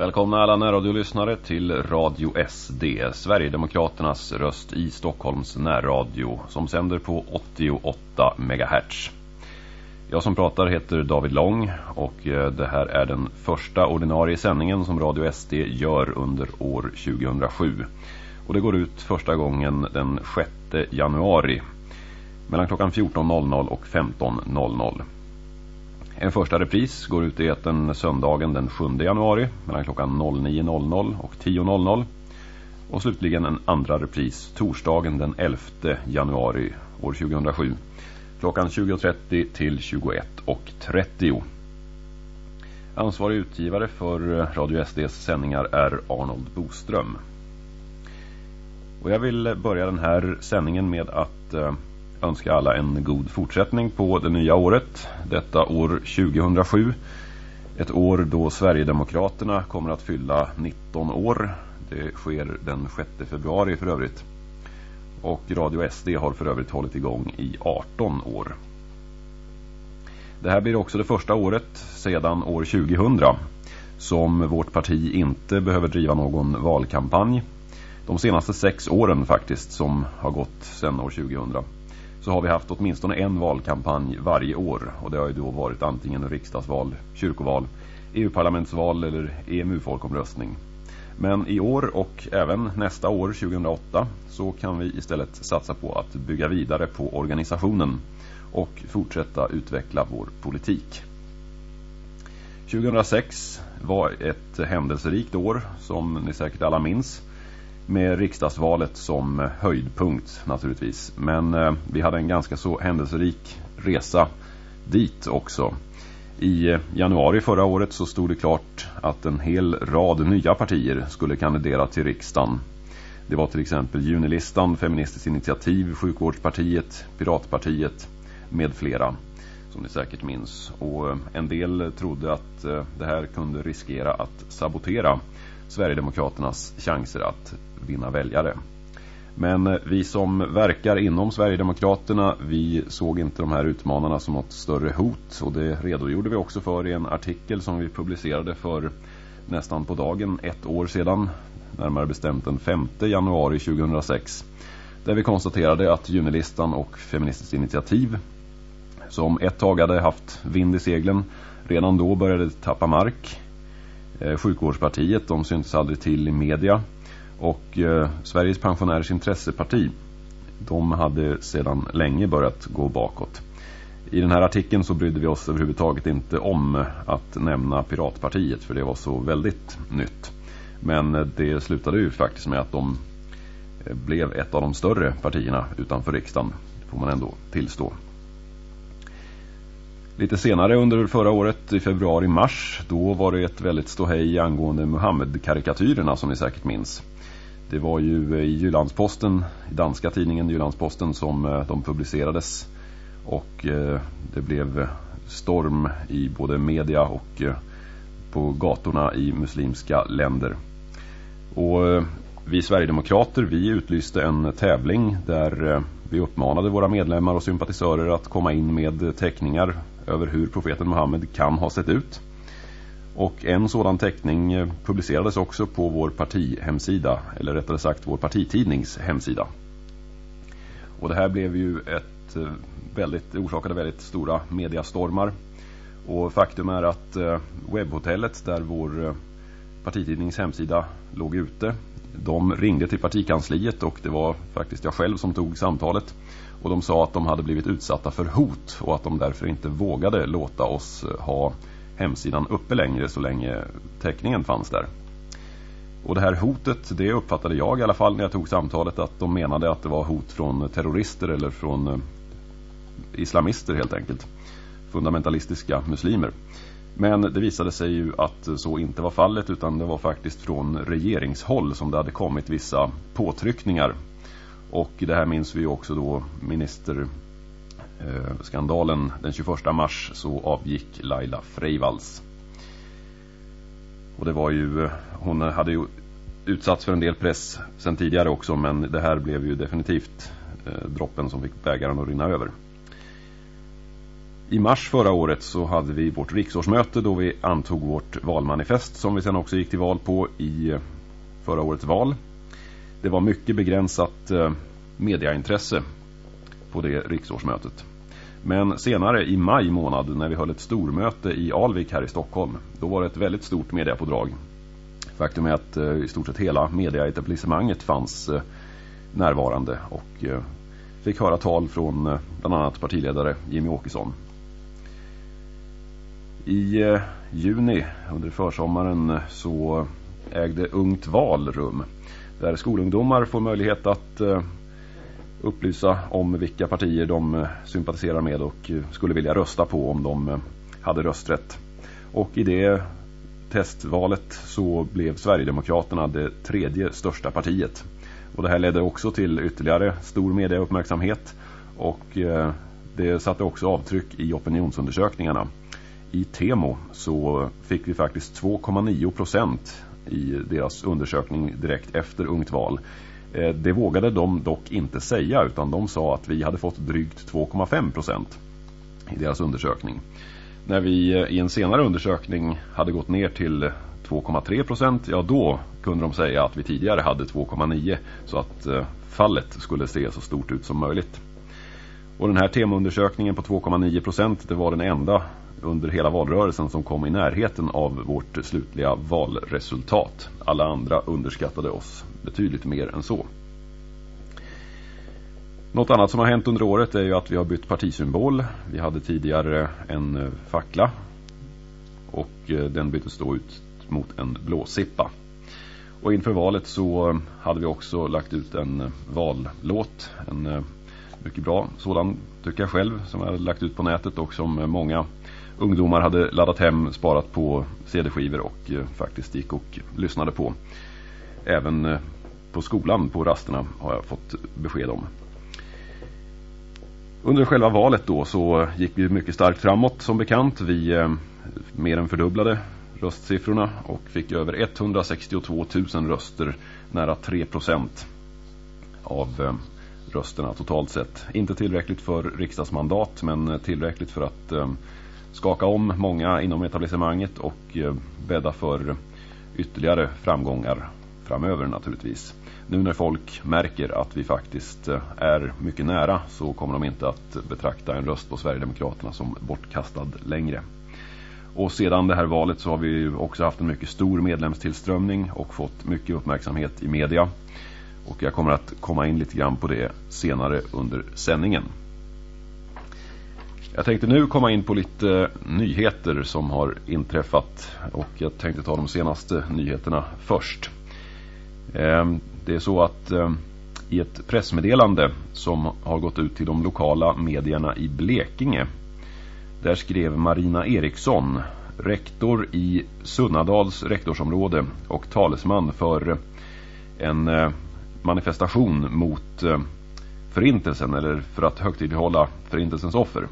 Välkomna alla närradiolyssnare till Radio SD, Sverigedemokraternas röst i Stockholms närradio som sänder på 88 MHz. Jag som pratar heter David Lång och eh, det här är den första ordinarie sändningen som Radio SD gör under år 2007. Och det går ut första gången den 6 januari mellan klockan 14.00 och 15.00. En första repris går ut i eten söndagen den 7 januari mellan klockan 09.00 och 10.00. Och slutligen en andra repris torsdagen den 11 januari år 2007 klockan 20.30 till 21.30. Ansvarig utgivare för eh, Radio SDs sändningar är Arnold Boström. Och jag vill eh, börja den här sändningen med att eh, önska alla en god fortsättning på det nya året. Detta år 2007. Ett år då Sverigedemokraterna kommer att fylla 19 år. Det sker den 6 februari för övrigt. Och Radio SD har för övrigt hållit igång i 18 år. Det här blir också det första året sedan år 2000 som vårt parti inte behöver driva någon valkampanj. De senaste sex åren faktiskt som har gått sedan år 2000 så har vi haft åtminstone en valkampanj varje år. Och det har ju då varit antingen riksdagsval, kyrkoval, EU-parlamentsval eller EMU-folkomröstning. Men i år och även nästa år, 2008, så kan vi istället satsa på att bygga vidare på organisationen och fortsätta utveckla vår politik. 2006 var ett händelserikt år som ni säkert alla minns med riksdagsvalet som eh, höjdpunkt naturligtvis. Men eh, vi hade en ganska så händelserik resa dit också. I eh, januari förra året så stod det klart att en hel rad nya partier skulle kandidera till riksdagen. Det var till exempel Junilistan, Feministiskt initiativ, Sjukvårdspartiet, Piratpartiet med flera som ni säkert minns. Och eh, en del trodde att det här kunde riskera att sabotera Sverigedemokraternas chanser att vinna väljare. Men eh, vi som verkar inom Sverigedemokraterna, vi såg inte de här utmanarna som något större hot. Och det redogjorde vi också för i en artikel som vi publicerade för nästan på dagen ett år sedan. Närmare bestämt den 5 januari 2006. Där vi konstaterade att Junilistan och Feministiskt initiativ som ett tag hade haft vind i seglen redan då började tappa mark. Eh, sjukvårdspartiet, de syntes aldrig till i media. Och eh, Sveriges pensionärers intresseparti, de hade sedan länge börjat gå bakåt. I den här artikeln så brydde vi oss överhuvudtaget inte om att nämna Piratpartiet för det var så väldigt nytt. Men eh, det slutade ju faktiskt med att de blev ett av de större partierna utanför riksdagen, får man ändå tillstå. Lite senare under förra året, i februari-mars, då var det ett väldigt ståhej angående Muhammed-karikatyrerna som ni säkert minns. Det var ju i Jyllandsposten, i danska tidningen Jyllandsposten som eh, de publicerades. Och eh, det blev storm i både media och eh, på gatorna i muslimska länder. Och vi Sverigedemokrater, vi utlyste en tävling där vi uppmanade våra medlemmar och sympatisörer att komma in med teckningar över hur profeten Muhammed kan ha sett ut. Och en sådan teckning eh, publicerades också på vår partihemsida, eller rättare sagt vår partitidnings hemsida. Och det här blev ju ett eh, väldigt, orsakade väldigt stora mediastormar. Och faktum är att eh, webbhotellet där vår partitidnings hemsida låg ute, de ringde till partikansliet och det var faktiskt jag själv som tog samtalet. Och de sa att de hade blivit utsatta för hot och att de därför inte vågade låta oss eh, ha hemsidan uppe längre så länge täckningen fanns där. Och det här hotet, det uppfattade jag i alla fall när jag tog samtalet att de menade att det var hot från terrorister eller från eh, islamister helt enkelt. Fundamentalistiska muslimer. Men det visade sig ju att så inte var fallet utan det var faktiskt från regeringshåll som det hade kommit vissa påtryckningar. Och det här minns vi också då ministerskandalen eh, den 21 mars så avgick Laila Freivalds. Och det var ju, eh, hon hade ju utsatts för en del press sen tidigare också men det här blev ju definitivt eh, droppen som fick bägaren att rinna över. I mars förra året så hade vi vårt riksårsmöte då vi antog vårt valmanifest som vi sen också gick till val på i förra årets val. Det var mycket begränsat eh, mediaintresse på det riksårsmötet. Men senare i maj månad när vi höll ett stormöte i Alvik här i Stockholm då var det ett väldigt stort mediapådrag. Faktum är att eh, i stort sett hela mediaetablissemanget fanns eh, närvarande och fick höra tal från bland annat partiledare Jimmy Åkesson. I juni under försommaren så ägde Ungt val rum där skolungdomar får möjlighet att eh, upplysa om vilka partier de eh, sympatiserar med och eh, skulle vilja rösta på om de hade rösträtt. Och i det testvalet så blev Sverigedemokraterna det tredje största partiet. Och det här ledde också till ytterligare stor mediauppmärksamhet och det satte också avtryck i opinionsundersökningarna. I Temo så fick vi faktiskt 2,9 procent i deras undersökning direkt efter Ungt val. Eh, det vågade de dock inte säga utan de sa att vi hade fått drygt 2,5 procent i deras undersökning. När vi eh, i en senare undersökning hade gått ner till 2,3 procent, ja då kunde de säga att vi tidigare hade 2,9 så att eh, fallet skulle se så stort ut som möjligt. Och den här temaundersökningen på 2,9 procent det var den enda under hela valrörelsen som kom i närheten av vårt slutliga valresultat. Alla andra underskattade oss betydligt mer än så. Något annat som har hänt under året är ju att vi har bytt partisymbol. Vi hade tidigare en eh, fackla och eh, den byttes då ut mot en blåsippa. Och inför valet så eh, hade vi också lagt ut en vallåt, en mycket bra sådan tycker jag själv som jag hade lagt ut på nätet och som många ungdomar hade laddat hem, sparat på CD-skivor och eh, faktiskt gick och lyssnade på. Även eh, på skolan på rasterna har jag fått besked om. Under själva valet då så gick vi mycket starkt framåt som bekant. Vi eh, mer än fördubblade röstsiffrorna och fick över 162 000 röster, nära 3 procent av eh, rösterna totalt sett. Inte tillräckligt för riksdagsmandat men eh, tillräckligt för att eh, skaka om många inom etablissemanget och eh, bädda för ytterligare framgångar framöver naturligtvis. Nu när folk märker att vi faktiskt eh, är mycket nära så kommer de inte att betrakta en röst på Sverigedemokraterna som bortkastad längre. Och sedan det här valet så har vi också haft en mycket stor medlemstillströmning och fått mycket uppmärksamhet i media. Och jag kommer att komma in lite grann på det senare under sändningen. Jag tänkte nu komma in på lite eh, nyheter som har inträffat och jag tänkte ta de senaste nyheterna först. Ehm, det är så att eh, i ett pressmeddelande som har gått ut till de lokala medierna i Blekinge där skrev Marina Eriksson, rektor i Sunnadals rektorsområde och talesman för eh, en manifestation mot förintelsen eller för att högtidlighålla förintelsens offer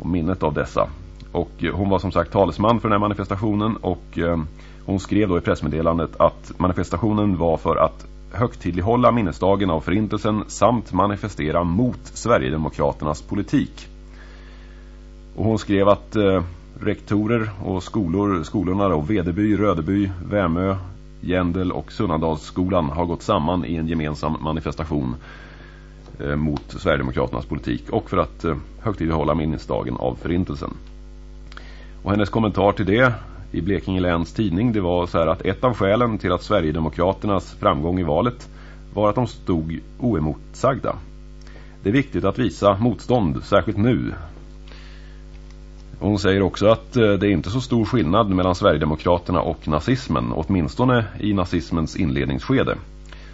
och minnet av dessa. Och eh, hon var som sagt talesman för den här manifestationen och eh, hon skrev då i pressmeddelandet att manifestationen var för att högtidlighålla minnesdagen av förintelsen samt manifestera mot Sverigedemokraternas politik. Och hon skrev att eh, rektorer och skolor, skolorna då, Vedeby, Rödeby, Värmö, Jändel och Sunnadalsskolan har gått samman i en gemensam manifestation Eh, mot Sverigedemokraternas politik och för att eh, högtidlighålla minnesdagen av förintelsen. Och hennes kommentar till det i Blekinge läns tidning det var så här att ett av skälen till att Sverigedemokraternas framgång i valet var att de stod oemotsagda. Det är viktigt att visa motstånd, särskilt nu. Hon säger också att eh, det är inte så stor skillnad mellan Sverigedemokraterna och nazismen, åtminstone i nazismens inledningsskede.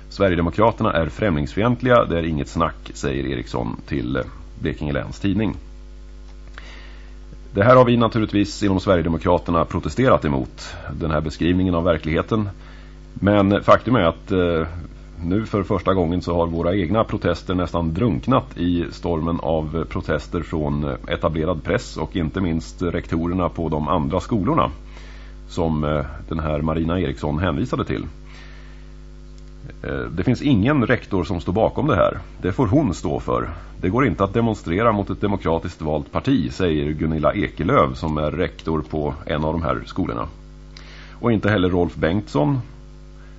Sverigedemokraterna är främlingsfientliga, det är inget snack, säger Eriksson till Blekinge läns tidning. Det här har vi naturligtvis inom Sverigedemokraterna protesterat emot, den här beskrivningen av verkligheten. Men faktum är att eh, nu för första gången så har våra egna protester nästan drunknat i stormen av protester från etablerad press och inte minst rektorerna på de andra skolorna som eh, den här Marina Eriksson hänvisade till. Eh, det finns ingen rektor som står bakom det här. Det får hon stå för. Det går inte att demonstrera mot ett demokratiskt valt parti, säger Gunilla Ekelöv som är rektor på en av de här skolorna. Och inte heller Rolf Bengtsson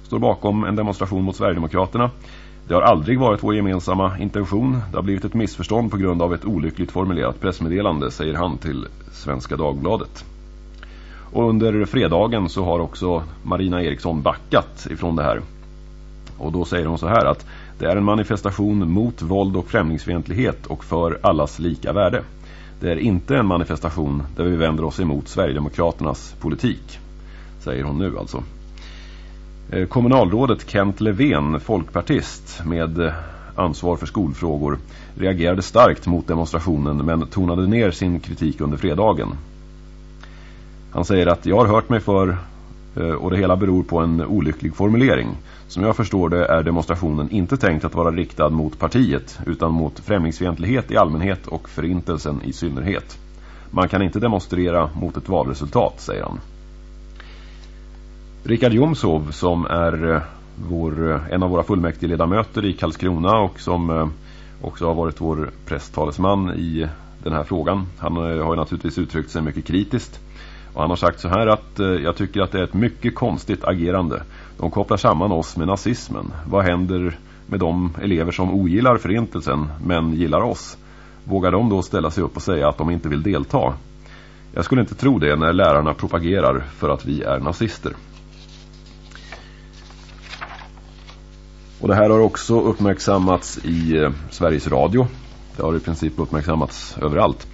står bakom en demonstration mot Sverigedemokraterna. Det har aldrig varit vår gemensamma intention. Det har blivit ett missförstånd på grund av ett olyckligt formulerat pressmeddelande, säger han till Svenska Dagbladet. Och under fredagen så har också Marina Eriksson backat ifrån det här. Och då säger hon så här att det är en manifestation mot våld och främlingsfientlighet och för allas lika värde. Det är inte en manifestation där vi vänder oss emot Sverigedemokraternas politik, säger hon nu alltså. Eh, kommunalrådet Kent Levén, folkpartist med eh, ansvar för skolfrågor, reagerade starkt mot demonstrationen men tonade ner sin kritik under fredagen. Han säger att jag har hört mig för Eh, och det hela beror på en olycklig formulering. Som jag förstår det är demonstrationen inte tänkt att vara riktad mot partiet utan mot främlingsfientlighet i allmänhet och förintelsen i synnerhet. Man kan inte demonstrera mot ett valresultat, säger han. Richard Jomsov som är eh, vår, eh, en av våra fullmäktigeledamöter i Karlskrona och som också har varit vår presstalesman i den här frågan. Han har naturligtvis uttryckt sig mycket kritiskt. Och han har sagt så här att eh, jag tycker att det är ett mycket konstigt agerande. De kopplar samman oss med nazismen. Vad händer med de elever som ogillar förintelsen men gillar oss? Vågar de då ställa sig upp och säga att de inte vill delta? Jag skulle inte tro det när lärarna propagerar för att vi är nazister. Och det här har också uppmärksammats i eh, Sveriges Radio. Det har i princip uppmärksammats överallt.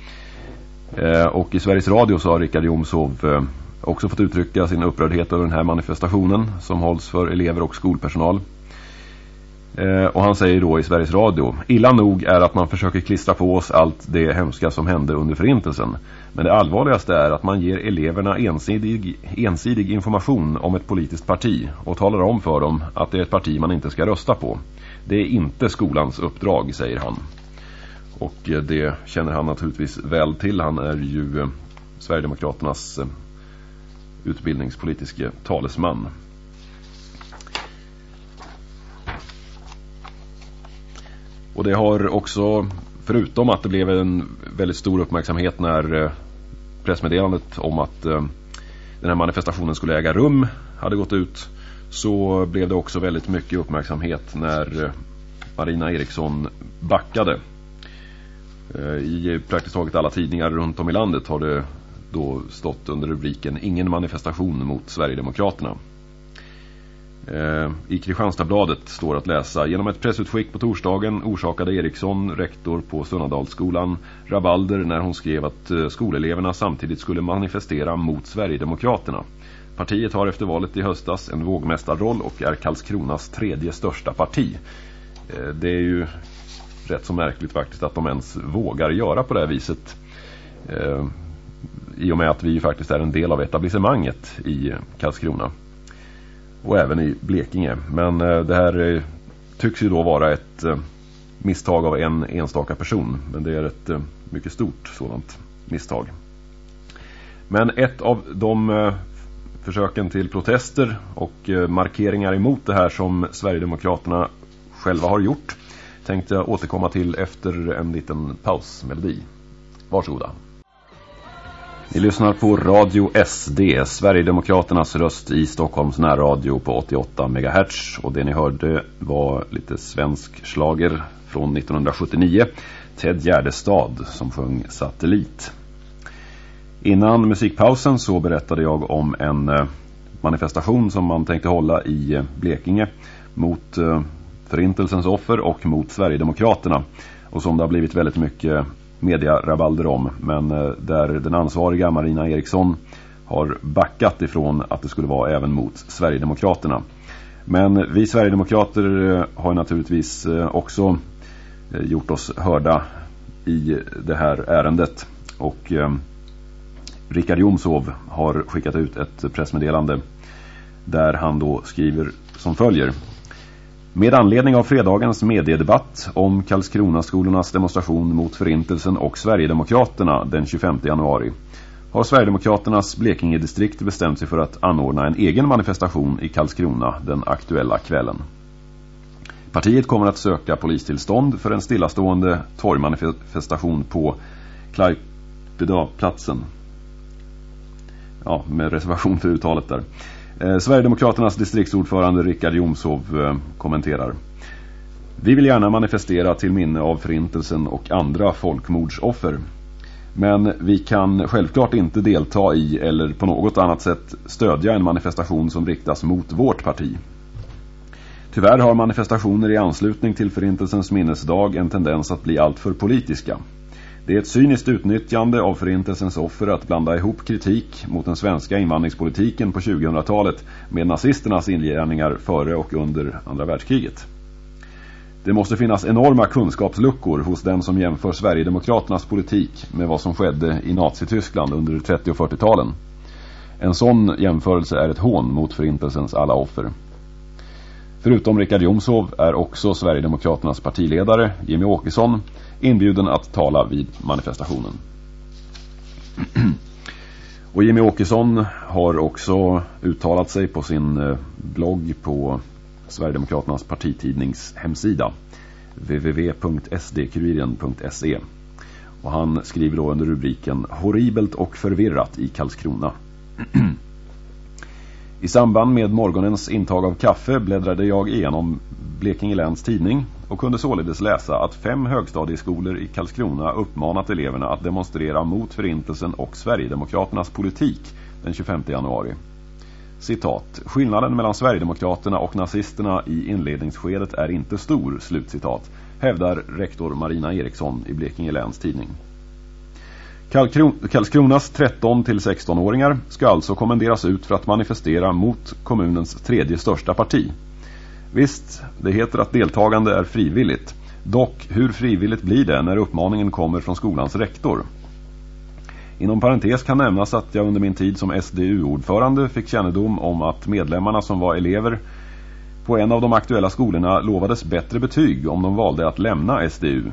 Eh, och i Sveriges Radio så har Richard Jomsov eh, också fått uttrycka sin upprördhet över den här manifestationen som hålls för elever och skolpersonal. Eh, och han säger då i Sveriges Radio Illa nog är att man försöker klistra på oss allt det hemska som hände under förintelsen. Men det allvarligaste är att man ger eleverna ensidig, ensidig information om ett politiskt parti och talar om för dem att det är ett parti man inte ska rösta på. Det är inte skolans uppdrag, säger han. Och eh, det känner han naturligtvis väl till. Han är ju eh, Sverigedemokraternas eh, utbildningspolitiske talesman. Och det har också, förutom att det blev en väldigt stor uppmärksamhet när pressmeddelandet om att den här manifestationen skulle äga rum hade gått ut så blev det också väldigt mycket uppmärksamhet när Marina Eriksson backade. Eh, I praktiskt taget alla tidningar runt om i landet har det då stått under rubriken Ingen manifestation mot Sverigedemokraterna. Eh, I Kristianstadsbladet står att läsa Genom ett pressutskick på torsdagen orsakade Eriksson, rektor på Sunnadalsskolan, rabalder när hon skrev att eh, skoleleverna samtidigt skulle manifestera mot Sverigedemokraterna. Partiet har efter valet i höstas en vågmästarroll och är Karlskronas tredje största parti. Det är ju rätt så märkligt faktiskt att de ens vågar göra på det här viset. Eh, I och med att vi faktiskt är en del av etablissemanget i Karlskrona och även i Blekinge. Men eh, det här eh, tycks ju då vara ett eh, misstag av en enstaka person. Men det är ett eh, mycket stort sådant misstag. Men ett av de eh, försöken till protester och markeringar emot det här som Sverigedemokraterna själva har gjort tänkte jag återkomma till efter en liten pausmelodi. Varsågoda. Ni lyssnar på Radio SD, Sverigedemokraternas röst i Stockholms närradio på 88 MHz. Och det ni hörde var lite svensk slager från 1979. Ted Gärdestad som sjöng Satellit. Innan musikpausen så berättade jag om en eh, manifestation som man tänkte hålla i eh, Blekinge mot eh, förintelsens offer och mot Sverigedemokraterna. Och som det har blivit väldigt mycket mediarabalder om. Men eh, där den ansvariga Marina Eriksson har backat ifrån att det skulle vara även mot Sverigedemokraterna. Men vi Sverigedemokrater eh, har naturligtvis eh, också gjort oss hörda i det här ärendet. Och Richard Jomshov har skickat ut ett pressmeddelande där han då skriver som följer. Med anledning av fredagens mediedebatt om Karlskronaskolornas demonstration mot förintelsen och Sverigedemokraterna den 25 januari har Sverigedemokraternas Blekinge-distrikt bestämt sig för att anordna en egen manifestation i Karlskrona den aktuella kvällen. Partiet kommer att söka polistillstånd för en stillastående torgmanifestation på Klaipedaplatsen. Ja, med reservation för uttalet där. Eh, Sverigedemokraternas distriktsordförande Rickard Jomshov eh, kommenterar. Vi vill gärna manifestera till minne av förintelsen och andra folkmordsoffer. Men vi kan självklart inte delta i eller på något annat sätt stödja en manifestation som riktas mot vårt parti. Tyvärr har manifestationer i anslutning till förintelsens minnesdag en tendens att bli alltför politiska. Det är ett cyniskt utnyttjande av förintelsens offer att blanda ihop kritik mot den svenska invandringspolitiken på 2000-talet med nazisternas ingärningar före och under andra världskriget. Det måste finnas enorma kunskapsluckor hos den som jämför Sverigedemokraternas politik med vad som skedde i Nazityskland under 30- och 40-talen. En sån jämförelse är ett hån mot förintelsens alla offer. Förutom Richard Jomshov är också Sverigedemokraternas partiledare Jimmy Åkesson inbjuden att tala vid manifestationen. Och Jimmy Åkesson har också uttalat sig på sin eh, blogg på Sverigedemokraternas partitidnings hemsida www.sdkuriren.se och han skriver då under rubriken Horribelt och förvirrat i Karlskrona. I samband med morgonens intag av kaffe bläddrade jag igenom Blekinge läns tidning och kunde således läsa att fem högstadieskolor i Karlskrona uppmanat eleverna att demonstrera mot förintelsen och Sverigedemokraternas politik den 25 januari. Citat, skillnaden mellan Sverigedemokraterna och nazisterna i inledningsskedet är inte stor, slutcitat, hävdar rektor Marina Eriksson i Blekinge läns tidning. Karlskronas 13-16-åringar ska alltså kommenderas ut för att manifestera mot kommunens tredje största parti. Visst, det heter att deltagande är frivilligt. Dock, hur frivilligt blir det när uppmaningen kommer från skolans rektor? Inom parentes kan nämnas att jag under min tid som SDU-ordförande fick kännedom om att medlemmarna som var elever på en av de aktuella skolorna lovades bättre betyg om de valde att lämna SDU.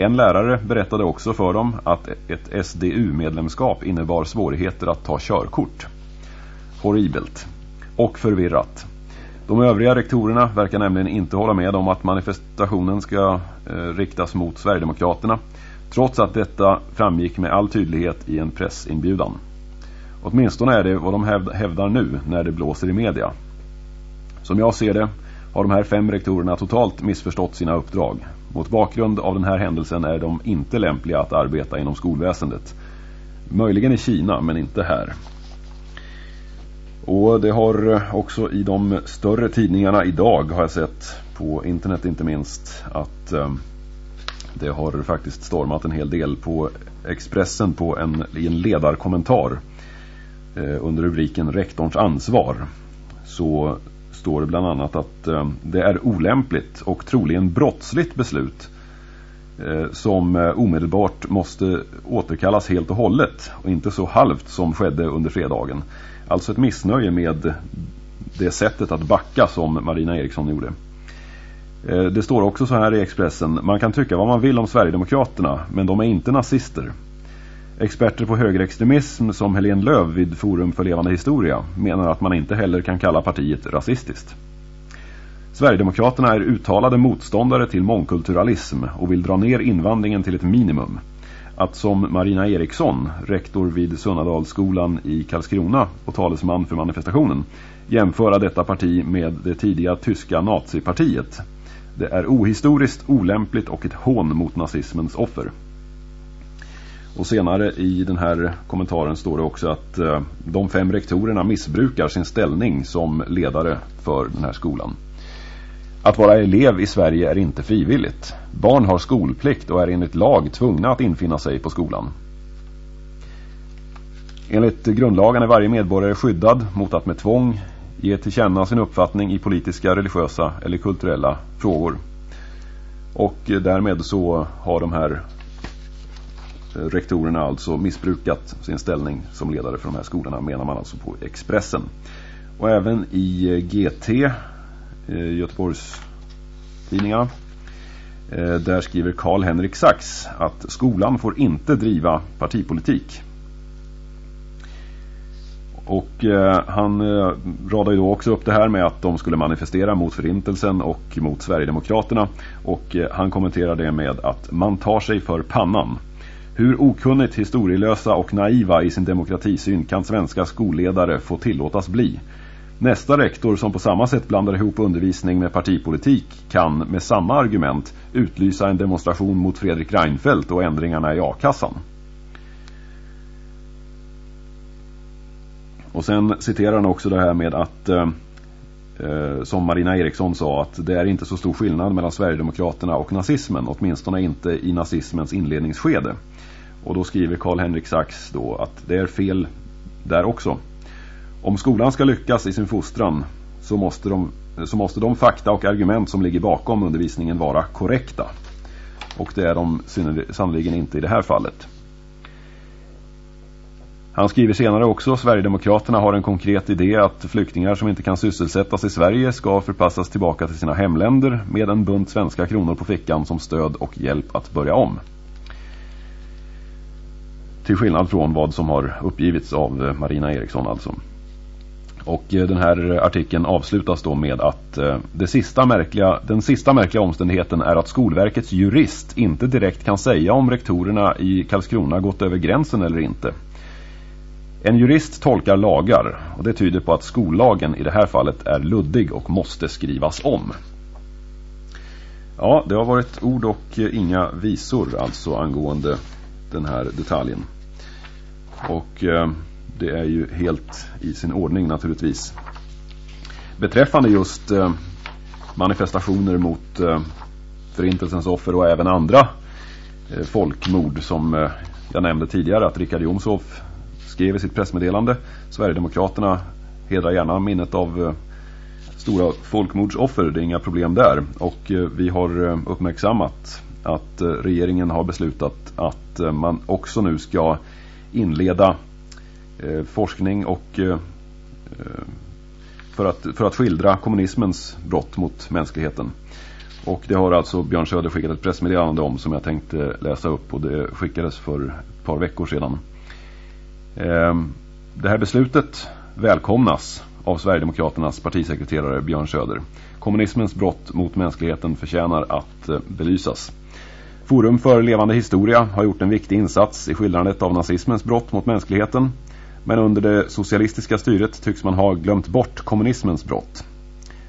En lärare berättade också för dem att ett SDU-medlemskap innebar svårigheter att ta körkort. Horribelt. Och förvirrat. De övriga rektorerna verkar nämligen inte hålla med om att manifestationen ska eh, riktas mot Sverigedemokraterna trots att detta framgick med all tydlighet i en pressinbjudan. Åtminstone är det vad de hävdar nu när det blåser i media. Som jag ser det har de här fem rektorerna totalt missförstått sina uppdrag. Mot bakgrund av den här händelsen är de inte lämpliga att arbeta inom skolväsendet. Möjligen i Kina, men inte här. Och det har eh, också i de större tidningarna idag har jag sett på internet inte minst att eh, det har faktiskt stormat en hel del på Expressen på en, i en ledarkommentar eh, under rubriken Rektorns ansvar. Så står det bland annat att eh, det är olämpligt och troligen brottsligt beslut eh, som eh, omedelbart måste återkallas helt och hållet och inte så halvt som skedde under fredagen. Alltså ett missnöje med det sättet att backa som Marina Eriksson gjorde. Det står också så här i Expressen. Man kan tycka vad man vill om Sverigedemokraterna, men de är inte nazister. Experter på högerextremism som Helene Löv vid Forum för levande historia menar att man inte heller kan kalla partiet rasistiskt. Sverigedemokraterna är uttalade motståndare till mångkulturalism och vill dra ner invandringen till ett minimum. Att som Marina Eriksson, rektor vid Sunnadalsskolan i Karlskrona och talesman för manifestationen, jämföra detta parti med det tidiga tyska nazipartiet det är ohistoriskt, olämpligt och ett hån mot nazismens offer. Och senare i den här kommentaren står det också att eh, de fem rektorerna missbrukar sin ställning som ledare för den här skolan. Att vara elev i Sverige är inte frivilligt. Barn har skolplikt och är enligt lag tvungna att infinna sig på skolan. Enligt grundlagen är varje medborgare skyddad mot att med tvång ge till känna sin uppfattning i politiska, religiösa eller kulturella frågor. Och eh, därmed så har de här rektorerna alltså missbrukat sin ställning som ledare för de här skolorna menar man alltså på Expressen. Och även i eh, GT, eh, Göteborgs tidningarna, eh, där skriver Karl-Henrik Sachs att skolan får inte driva partipolitik. Och eh, han eh, radade ju då också upp det här med att de skulle manifestera mot förintelsen och mot Sverigedemokraterna. Och eh, han kommenterade det med att man tar sig för pannan. Hur okunnigt historielösa och naiva i sin demokratisyn kan svenska skolledare få tillåtas bli? Nästa rektor som på samma sätt blandar ihop undervisning med partipolitik kan med samma argument utlysa en demonstration mot Fredrik Reinfeldt och ändringarna i A-kassan. Och sen citerar han också det här med att eh, eh som Marina Eriksson sa att det är inte så stor skillnad mellan Sverigedemokraterna och nazismen, åtminstone inte i nazismens inledningsskede. Och då skriver Karl-Henrik Sachs då att det är fel där också. Om skolan ska lyckas i sin fostran så måste, de, så måste de fakta och argument som ligger bakom undervisningen vara korrekta. Och det är de sannoliken inte i det här fallet. Han skriver senare också Sverigedemokraterna har en konkret idé att flyktingar som inte kan sysselsättas i Sverige ska förpassas tillbaka till sina hemländer med en bunt svenska kronor på fickan som stöd och hjälp att börja om. Till skillnad från vad som har uppgivits av eh, Marina Eriksson alltså. Och eh, den här artikeln avslutas då med att eh, det sista märkliga, den sista märkliga omständigheten är att Skolverkets jurist inte direkt kan säga om rektorerna i Karlskrona gått över gränsen eller inte. En jurist tolkar lagar och det tyder på att skollagen i det här fallet är luddig och måste skrivas om. Ja, det har varit ord och inga visor alltså angående den här detaljen. Och eh, det är ju helt i sin ordning naturligtvis. Beträffande just eh, manifestationer mot eh, förintelsens offer och även andra eh, folkmord som eh, jag nämnde tidigare att Richard Jomshoff skrev i sitt pressmeddelande. Sverigedemokraterna hedrar gärna minnet av eh, stora folkmordsoffer, det är inga problem där. Och eh, vi har eh, uppmärksammat att eh, regeringen har beslutat att eh, man också nu ska inleda eh, forskning och eh, eh, för att, för att skildra kommunismens brott mot mänskligheten. Och det har alltså Björn Söder skickat ett pressmeddelande om som jag tänkte läsa upp och det skickades för ett par veckor sedan. Eh, det här beslutet välkomnas av Sverigedemokraternas partisekreterare Björn Söder. Kommunismens brott mot mänskligheten förtjänar att eh, belysas. Forum för levande historia har gjort en viktig insats i skildrandet av nazismens brott mot mänskligheten. Men under det socialistiska styret tycks man ha glömt bort kommunismens brott.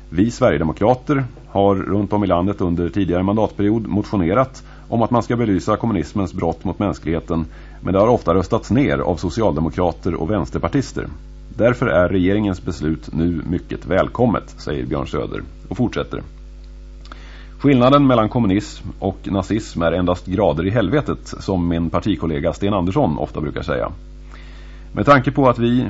Vi Sverigedemokrater har runt om i landet under tidigare mandatperiod motionerat om att man ska belysa kommunismens brott mot mänskligheten men det har ofta röstats ner av socialdemokrater och vänsterpartister. Därför är regeringens beslut nu mycket välkommet, säger Björn Söder och fortsätter. Skillnaden mellan kommunism och nazism är endast grader i helvetet, som min partikollega Sten Andersson ofta brukar säga. Med tanke på att vi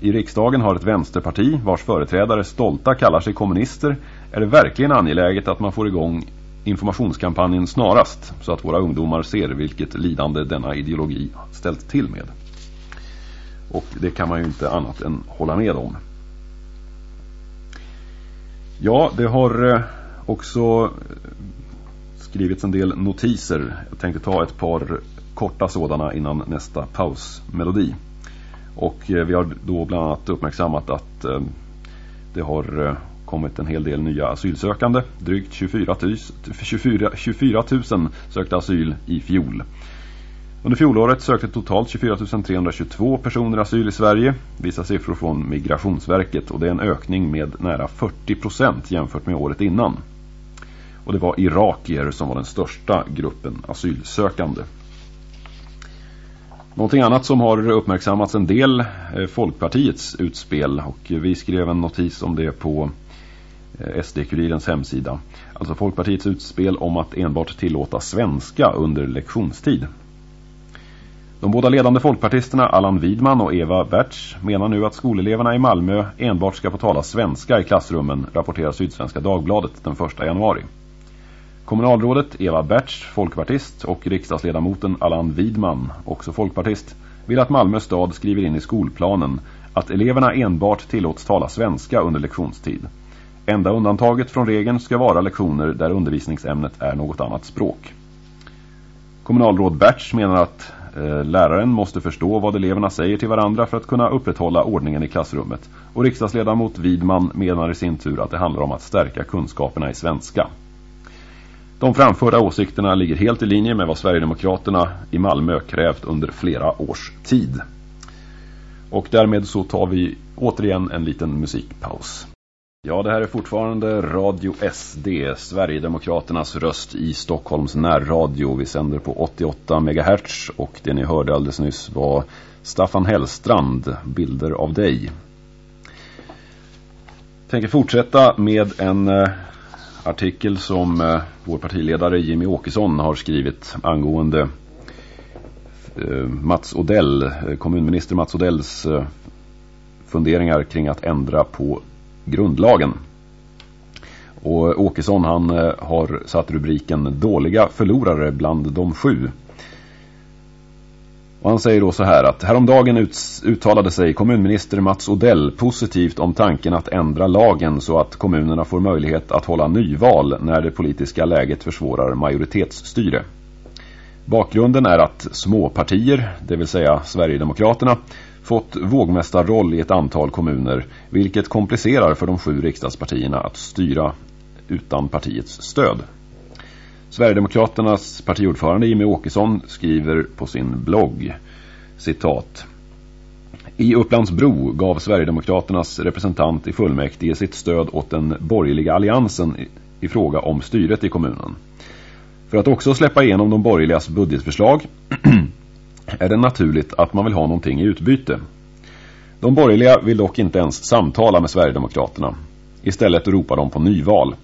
i riksdagen har ett vänsterparti vars företrädare stolta kallar sig kommunister är det verkligen angeläget att man får igång informationskampanjen snarast så att våra ungdomar ser vilket lidande denna ideologi ställt till med. Och det kan man ju inte annat än hålla med om. Ja, det har eh, också eh, skrivits en del notiser. Jag tänkte ta ett par korta sådana innan nästa pausmelodi. Och eh, vi har då bland annat uppmärksammat att eh, det har kommit en hel del nya asylsökande. Drygt 24 000, 24, 24 000 sökte asyl i fjol. Under fjolåret sökte totalt 24 322 personer asyl i Sverige, Vissa siffror från Migrationsverket och det är en ökning med nära 40 procent jämfört med året innan. Och det var irakier som var den största gruppen asylsökande. Någonting annat som har uppmärksammats en del är Folkpartiets utspel och vi skrev en notis om det på eh, SD-kurirens hemsida. Alltså Folkpartiets utspel om att enbart tillåta svenska under lektionstid. De båda ledande folkpartisterna Allan Widman och Eva Berts menar nu att skoleleverna i Malmö enbart ska få tala svenska i klassrummen, rapporterar Sydsvenska Dagbladet den 1 januari. Kommunalrådet Eva Berts, folkpartist, och riksdagsledamoten Allan Widman, också folkpartist, vill att Malmö stad skriver in i skolplanen att eleverna enbart tillåts tala svenska under lektionstid. Enda undantaget från regeln ska vara lektioner där undervisningsämnet är något annat språk. Kommunalråd Berts menar att Eh, läraren måste förstå vad eleverna säger till varandra för att kunna upprätthålla ordningen i klassrummet. Och riksdagsledamot Widman menar i sin tur att det handlar om att stärka kunskaperna i svenska. De framförda åsikterna ligger helt i linje med vad Sverigedemokraterna i Malmö krävt under flera års tid. Och därmed så tar vi återigen en liten musikpaus. Ja, det här är fortfarande Radio SD, Sverigedemokraternas röst i Stockholms närradio. Vi sänder på 88 MHz och det ni hörde alldeles nyss var Staffan Hellstrand, Bilder av dig. Jag tänker fortsätta med en eh, artikel som eh, vår partiledare Jimmy Åkesson har skrivit angående eh, Mats Odell, eh, kommunminister Mats Odells eh, funderingar kring att ändra på grundlagen. Och Åkesson han eh, har satt rubriken Dåliga förlorare bland de sju. Och han säger då så här att häromdagen uttalade sig kommunminister Mats Odell positivt om tanken att ändra lagen så att kommunerna får möjlighet att hålla nyval när det politiska läget försvårar majoritetsstyre. Bakgrunden är att småpartier, det vill säga Sverigedemokraterna, fått vågmästarroll i ett antal kommuner vilket komplicerar för de sju riksdagspartierna att styra utan partiets stöd. Sverigedemokraternas partiordförande Jimmy Åkesson skriver på sin blogg citat i Upplandsbro gav Sverigedemokraternas representant i fullmäktige sitt stöd åt den borgerliga alliansen i fråga om styret i kommunen. För att också släppa igenom de borgerligas budgetförslag är det naturligt att man vill ha någonting i utbyte. De borgerliga vill dock inte ens samtala med Sverigedemokraterna. Istället ropar de på nyval.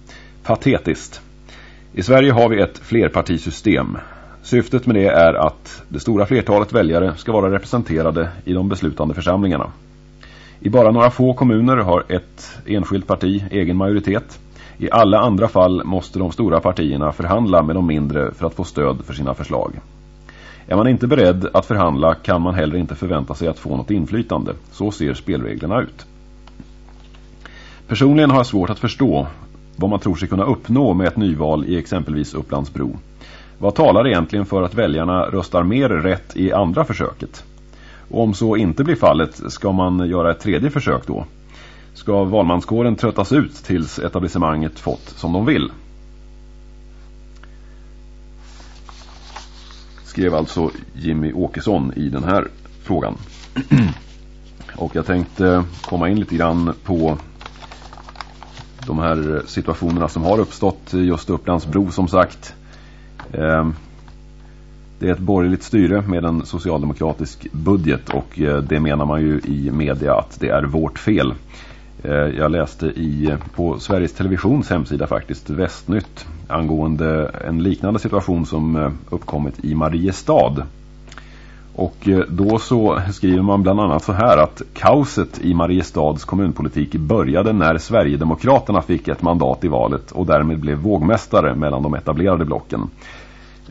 Patetiskt. I Sverige har vi ett flerpartisystem. Syftet med det är att det stora flertalet väljare ska vara representerade i de beslutande församlingarna. I bara några få kommuner har ett enskilt parti egen majoritet. I alla andra fall måste de stora partierna förhandla med de mindre för att få stöd för sina förslag. Är man inte beredd att förhandla kan man heller inte förvänta sig att få något inflytande. Så ser spelreglerna ut. Personligen har jag svårt att förstå vad man tror sig kunna uppnå med ett nyval i exempelvis Upplandsbro. Vad talar egentligen för att väljarna röstar mer rätt i andra försöket? Och om så inte blir fallet, ska man göra ett tredje försök då? Ska valmanskåren tröttas ut tills etablissemanget fått som de vill? skrev alltså Jimmy Åkesson i den här frågan. Och jag tänkte komma in lite grann på de här eh, situationerna som har uppstått just Upplandsbro som sagt. Ehm, det är ett borgerligt styre med en socialdemokratisk budget och eh, det menar man ju i media att det är vårt fel. Ehm, jag läste i, på Sveriges Televisions hemsida faktiskt Västnytt angående en liknande situation som eh, uppkommit i Mariestad. Och eh, då så skriver man bland annat så här att kaoset i Mariestads kommunpolitik började när Sverigedemokraterna fick ett mandat i valet och därmed blev vågmästare mellan de etablerade blocken.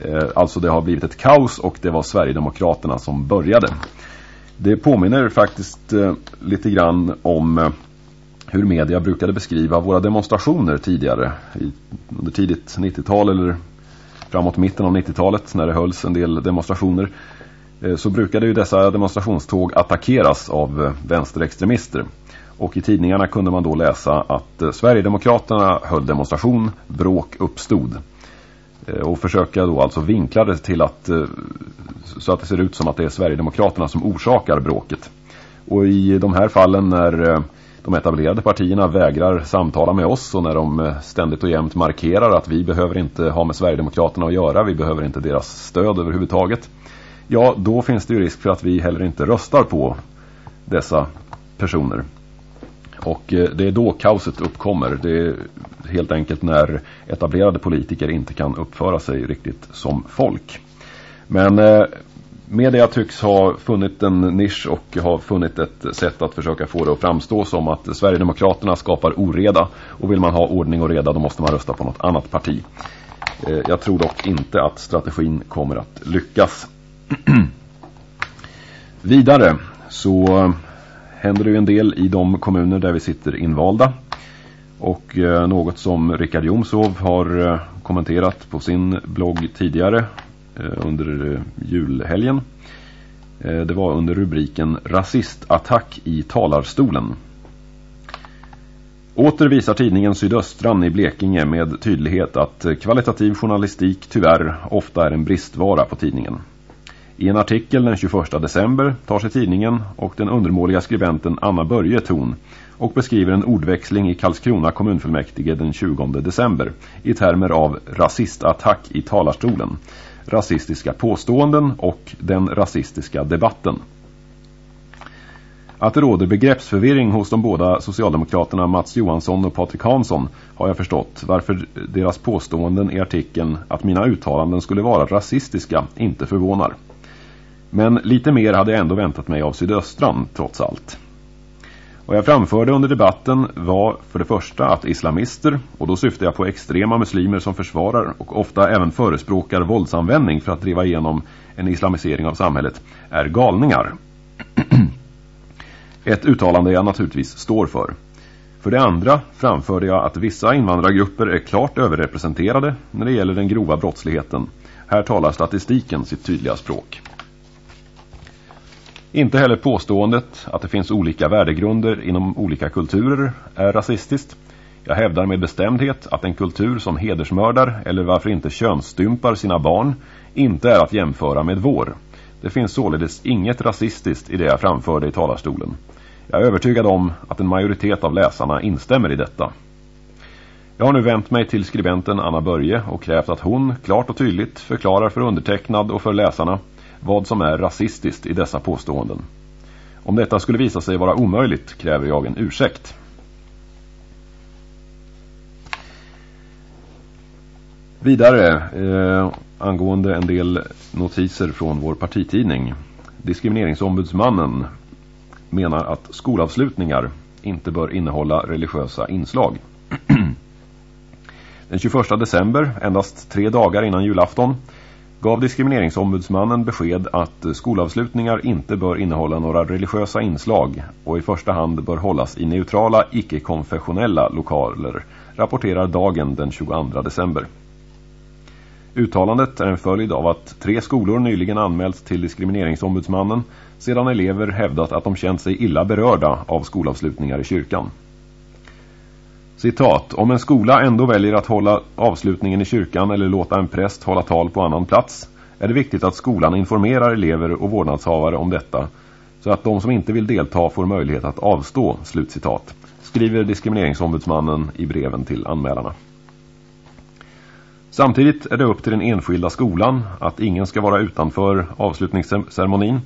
Eh, alltså det har blivit ett kaos och det var Sverigedemokraterna som började. Det påminner faktiskt eh, lite grann om hur media brukade beskriva våra demonstrationer tidigare under tidigt 90-tal eller framåt mitten av 90-talet när det hölls en del demonstrationer Eh, så brukade ju dessa demonstrationståg attackeras av eh, vänsterextremister. Och i tidningarna kunde man då läsa att eh, Sverigedemokraterna höll demonstration, bråk uppstod. Och försöka då alltså vinkla det till att så att det ser ut som att det är Sverigedemokraterna som orsakar bråket. Och i de här fallen när de etablerade partierna vägrar samtala med oss och när de ständigt och jämt markerar att vi behöver inte ha med Sverigedemokraterna att göra, vi behöver inte deras stöd överhuvudtaget. Ja, då finns det ju risk för att vi heller inte röstar på dessa personer. Och eh, det är då kaoset uppkommer. Det är helt enkelt när etablerade politiker inte kan uppföra sig riktigt som folk. Men eh, media tycks ha funnit en nisch och har funnit ett sätt att försöka få det att framstå som att Sverigedemokraterna skapar oreda och vill man ha ordning och reda då måste man rösta på något annat parti. Eh, jag tror dock inte att strategin kommer att lyckas. Vidare så händer det ju en del i de kommuner där vi sitter invalda. Och eh, något som Rickard Jomsov har eh, kommenterat på sin blogg tidigare eh, under julhelgen. Det var under rubriken Rasistattack i talarstolen. Åter visar tidningen Sydöstran i Blekinge med tydlighet att kvalitativ journalistik tyvärr ofta är en bristvara på tidningen. I en artikel den 21 december tar sig tidningen och den undermåliga skribenten Anna Börje ton och beskriver en ordväxling i Karlskrona kommunfullmäktige den 20 december i termer av rasistattack i talarstolen, rasistiska påståenden och den rasistiska debatten. Att det råder begreppsförvirring hos de båda socialdemokraterna Mats Johansson och Patrik Hansson har jag förstått varför deras påståenden i artikeln att mina uttalanden skulle vara rasistiska inte förvånar. Men lite mer hade jag ändå väntat mig av Sydöstran trots allt. Vad jag framförde under debatten var för det första att islamister, och då syftar jag på extrema muslimer som försvarar och ofta även förespråkar våldsanvändning för att driva igenom en islamisering av samhället, är galningar. Ett uttalande jag naturligtvis står för. För det andra framförde jag att vissa invandrargrupper är klart överrepresenterade när det gäller den grova brottsligheten. Här talar statistiken sitt tydliga språk. Inte heller påståendet att det finns olika värdegrunder inom olika kulturer är rasistiskt. Jag hävdar med bestämdhet att en kultur som hedersmördar eller varför inte könsstympar sina barn inte är att jämföra med vår. Det finns således inget rasistiskt i det jag framförde i talarstolen. Jag är övertygad om att en majoritet av läsarna instämmer i detta. Jag har nu vänt mig till skribenten Anna Börje och krävt att hon klart och tydligt förklarar för undertecknad och för läsarna vad som är rasistiskt i dessa påståenden. Om detta skulle visa sig vara omöjligt kräver jag en ursäkt. Vidare eh, angående en del notiser från vår partitidning. Diskrimineringsombudsmannen menar att skolavslutningar inte bör innehålla religiösa inslag. Den 21 december, endast tre dagar innan julafton, gav diskrimineringsombudsmannen besked att skolavslutningar inte bör innehålla några religiösa inslag och i första hand bör hållas i neutrala, icke-konfessionella lokaler, rapporterar dagen den 22 december. Uttalandet är en följd av att tre skolor nyligen anmälts till diskrimineringsombudsmannen sedan elever hävdat att de känt sig illa berörda av skolavslutningar i kyrkan. Citat, om en skola ändå väljer att hålla avslutningen i kyrkan eller låta en präst hålla tal på annan plats är det viktigt att skolan informerar elever och vårdnadshavare om detta så att de som inte vill delta får möjlighet att avstå, slutcitat, skriver diskrimineringsombudsmannen i breven till anmälarna. Samtidigt är det upp till den enskilda skolan att ingen ska vara utanför avslutningsceremonin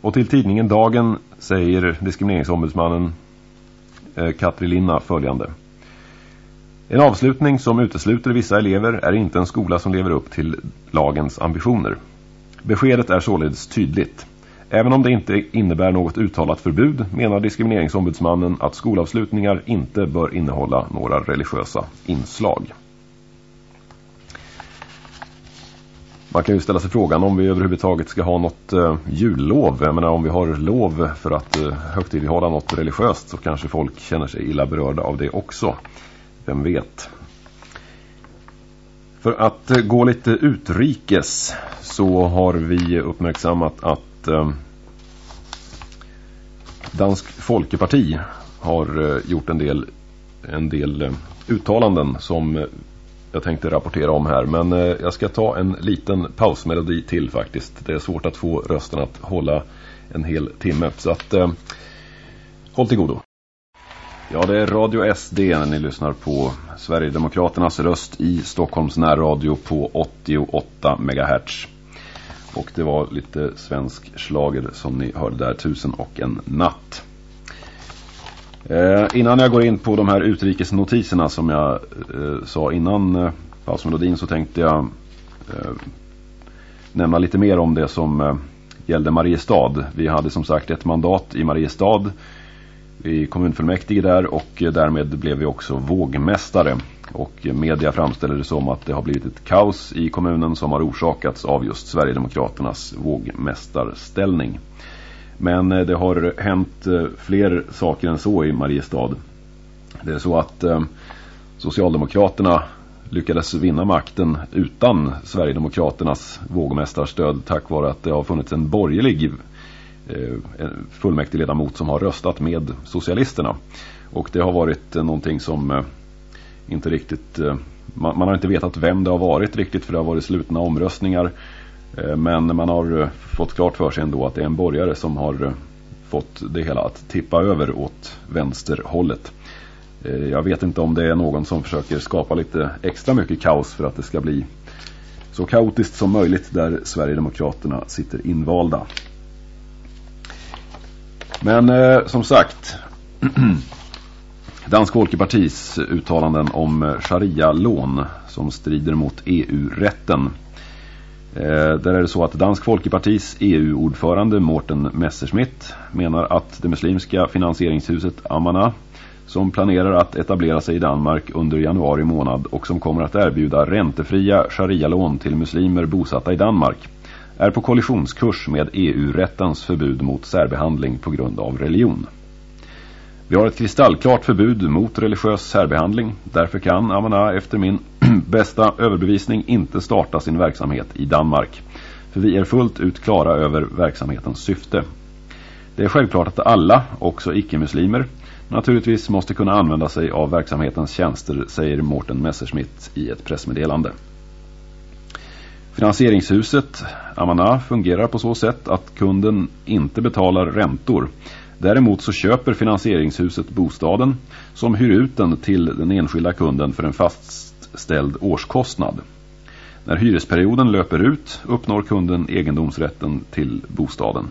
och till tidningen Dagen säger diskrimineringsombudsmannen eh, Katri Linna följande. En avslutning som utesluter vissa elever är inte en skola som lever upp till lagens ambitioner. Beskedet är således tydligt. Även om det inte innebär något uttalat förbud menar diskrimineringsombudsmannen att skolavslutningar inte bör innehålla några religiösa inslag. Man kan ju ställa sig frågan om vi överhuvudtaget ska ha något eh, jullov. Jag menar om vi har lov för att eh, högtidlighålla något religiöst så kanske folk känner sig illa berörda av det också. Vem vet? För att eh, gå lite utrikes så har vi uppmärksammat att eh, Dansk Folkeparti har eh, gjort en del, en del uttalanden som jag tänkte rapportera om här. Men jag ska ta en liten pausmelodi till faktiskt. Det är svårt att få rösten att hålla en hel timme. Så att håll till godo. Ja, det är Radio SD när ni lyssnar på Sverigedemokraternas röst i Stockholms närradio på 88 MHz. Och det var lite svensk slager som ni hörde där, Tusen och en natt. Eh, innan jag går in på de här utrikesnotiserna som jag eh, sa innan eh, pausmelodin så tänkte jag eh, nämna lite mer om det som eh, gällde Mariestad. Vi hade som sagt ett mandat i Mariestad i kommunfullmäktige där och därmed blev vi också vågmästare. Och media framställer det som att det har blivit ett kaos i kommunen som har orsakats av just Sverigedemokraternas vågmästarställning. Men eh, det har hänt eh, fler saker än så i Mariestad. Det är så att eh, Socialdemokraterna lyckades vinna makten utan Sverigedemokraternas vågmästarstöd tack vare att det har funnits en borgerlig eh, fullmäktigeledamot som har röstat med socialisterna. Och det har varit eh, någonting som eh, inte riktigt... Eh, man, man, har inte vetat vem det har varit riktigt för det har varit slutna omröstningar. Men man har fått klart för sig ändå att det är en borgare som har fått det hela att tippa över åt vänsterhållet. Jag vet inte om det är någon som försöker skapa lite extra mycket kaos för att det ska bli så kaotiskt som möjligt där Sverigedemokraterna sitter invalda. Men eh, som sagt, Dansk Folkepartis uttalanden om eh, sharia-lån som strider mot EU-rätten Eh, där är det så att Dansk Folkepartis EU-ordförande Morten Messerschmidt menar att det muslimska finansieringshuset Amana som planerar att etablera sig i Danmark under januari månad och som kommer att erbjuda räntefria sharia-lån till muslimer bosatta i Danmark är på kollisionskurs med EU-rättens förbud mot särbehandling på grund av religion. Vi har ett kristallklart förbud mot religiös särbehandling. Därför kan Amana efter min bästa överbevisning inte starta sin verksamhet i Danmark. För vi är fullt ut klara över verksamhetens syfte. Det är självklart att alla, också icke-muslimer, naturligtvis måste kunna använda sig av verksamhetens tjänster, säger Mårten Messerschmitt i ett pressmeddelande. Finansieringshuset Amana fungerar på så sätt att kunden inte betalar räntor Däremot så köper finansieringshuset bostaden som hyr ut den till den enskilda kunden för en fastställd årskostnad. När hyresperioden löper ut uppnår kunden egendomsrätten till bostaden.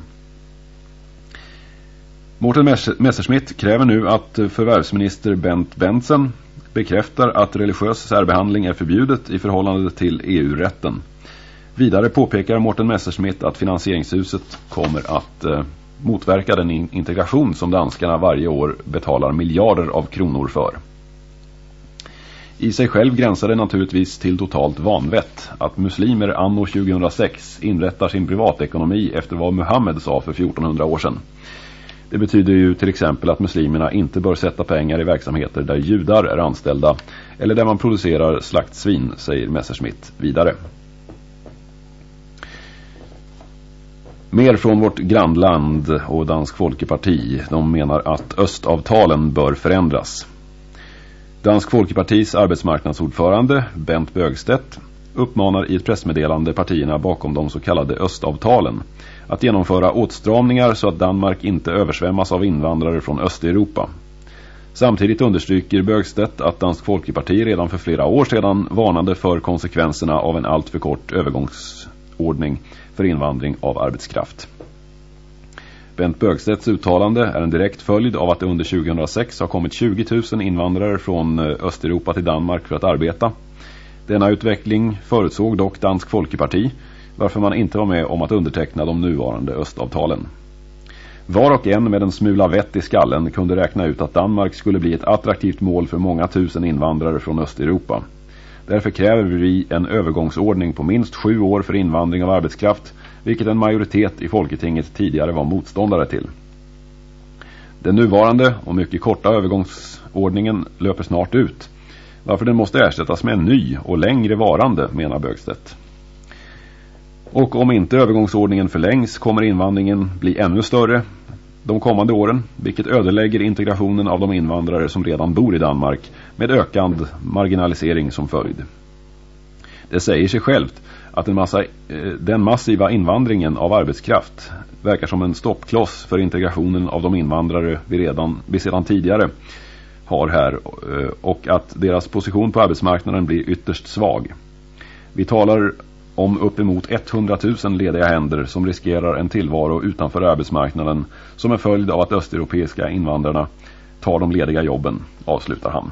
Mårten Messerschmitt kräver nu att förvärvsminister Bent Bentsen bekräftar att religiös särbehandling är förbjudet i förhållande till EU-rätten. Vidare påpekar Mårten Messerschmitt att finansieringshuset kommer att eh, motverka den integration som danskarna varje år betalar miljarder av kronor för. I sig själv gränsar det naturligtvis till totalt vanvett att muslimer anno 2006 inrättar sin privatekonomi efter vad Muhammed sa för 1400 år sedan. Det betyder ju till exempel att muslimerna inte bör sätta pengar i verksamheter där judar är anställda eller där man producerar slaktsvin, säger Messerschmitt vidare. Mer från vårt grannland och Dansk Folkeparti. De menar att östavtalen bör förändras. Dansk Folkepartis arbetsmarknadsordförande Bent Bögstedt uppmanar i ett pressmeddelande partierna bakom de så kallade östavtalen att genomföra åtstramningar så att Danmark inte översvämmas av invandrare från Östeuropa. Samtidigt understryker Bögstedt att Dansk Folkeparti redan för flera år sedan varnade för konsekvenserna av en alltför kort övergångs ordning för invandring av arbetskraft. Bent Bögstedts uttalande är en direkt följd av att det under 2006 har kommit 20 000 invandrare från eh, Östeuropa till Danmark för att arbeta. Denna utveckling förutsåg dock Dansk Folkeparti varför man inte var med om att underteckna de nuvarande östavtalen. Var och en med en smula vett i skallen kunde räkna ut att Danmark skulle bli ett attraktivt mål för många tusen invandrare från Östeuropa. Därför kräver vi en övergångsordning på minst sju år för invandring av arbetskraft, vilket en majoritet i Folketinget tidigare var motståndare till. Den nuvarande och mycket korta övergångsordningen löper snart ut, varför den måste ersättas med en ny och längre varande, menar Bögstedt. Och om inte övergångsordningen förlängs kommer invandringen bli ännu större de kommande åren, vilket ödelägger integrationen av de invandrare som redan bor i Danmark med ökad marginalisering som följd. Det säger sig självt att en massa, eh, den massiva invandringen av arbetskraft verkar som en stoppkloss för integrationen av de invandrare vi, redan, vi sedan tidigare har här eh, och att deras position på arbetsmarknaden blir ytterst svag. Vi talar om uppemot 100 000 lediga händer som riskerar en tillvaro utanför arbetsmarknaden som en följd av att östeuropeiska invandrarna tar de lediga jobben, avslutar han.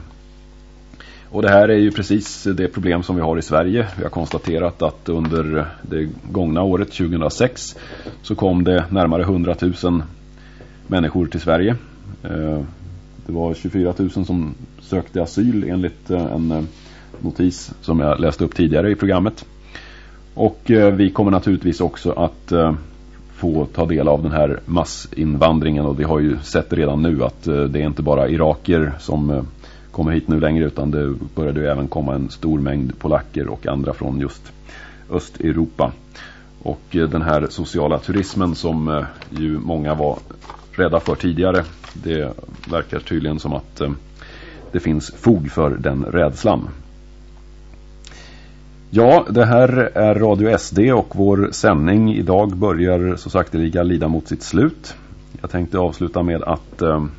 Och det här är ju precis det problem som vi har i Sverige. Vi har konstaterat att under det gångna året 2006 så kom det närmare 100 000 människor till Sverige. Eh, det var 24 000 som sökte asyl enligt eh, en eh, notis som jag läste upp tidigare i programmet. Och eh, vi kommer naturligtvis också att eh, få ta del av den här massinvandringen och vi har ju sett redan nu att eh, det är inte bara iraker som kommer hit nu längre utan det började ju även komma en stor mängd polacker och andra från just Östeuropa. Och den här sociala turismen som ju många var rädda för tidigare, det verkar tydligen som att det finns fog för den rädslan. Ja, det här är Radio SD och vår sändning idag börjar så sakteliga lida mot sitt slut. Jag tänkte avsluta med att ehm,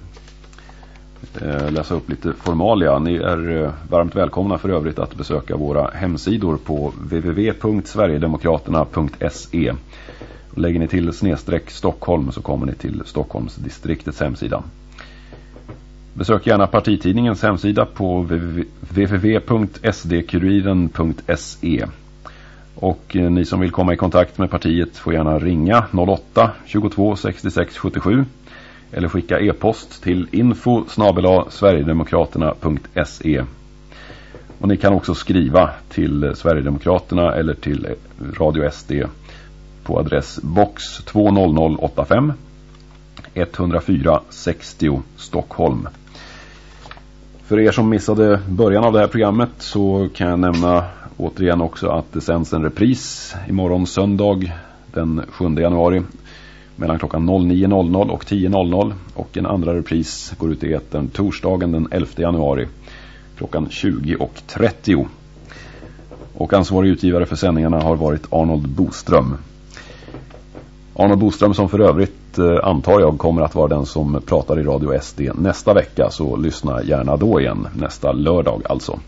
eh, läsa upp lite formalia. Ni är eh, varmt välkomna för övrigt att besöka våra hemsidor på www.sverigedemokraterna.se. Lägger ni till snedstreck Stockholm så kommer ni till Stockholmsdistriktets hemsida. Besök gärna partitidningens hemsida på www.sdkuriren.se och eh, ni som vill komma i kontakt med partiet får gärna ringa 08 22 66 77 eller skicka e-post till info sverigedemokraterna.se och ni kan också skriva till Sverigedemokraterna eller till Radio SD på adress box 20085 104 60 Stockholm. För er som missade början av det här programmet så kan jag nämna återigen också att det sänds en repris imorgon söndag den 7 januari mellan klockan 09.00 och 10.00 och en andra repris går ut i etern torsdagen den 11 januari klockan 20.30. Och ansvarig utgivare för sändningarna har varit Arnold Boström. Arnold Boström som för övrigt Eh, antar jag kommer att vara den som pratar i Radio SD nästa vecka så lyssna gärna då igen nästa lördag alltså.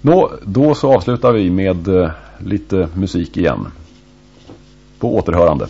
Nå, då så avslutar vi med eh, lite musik igen. På återhörande.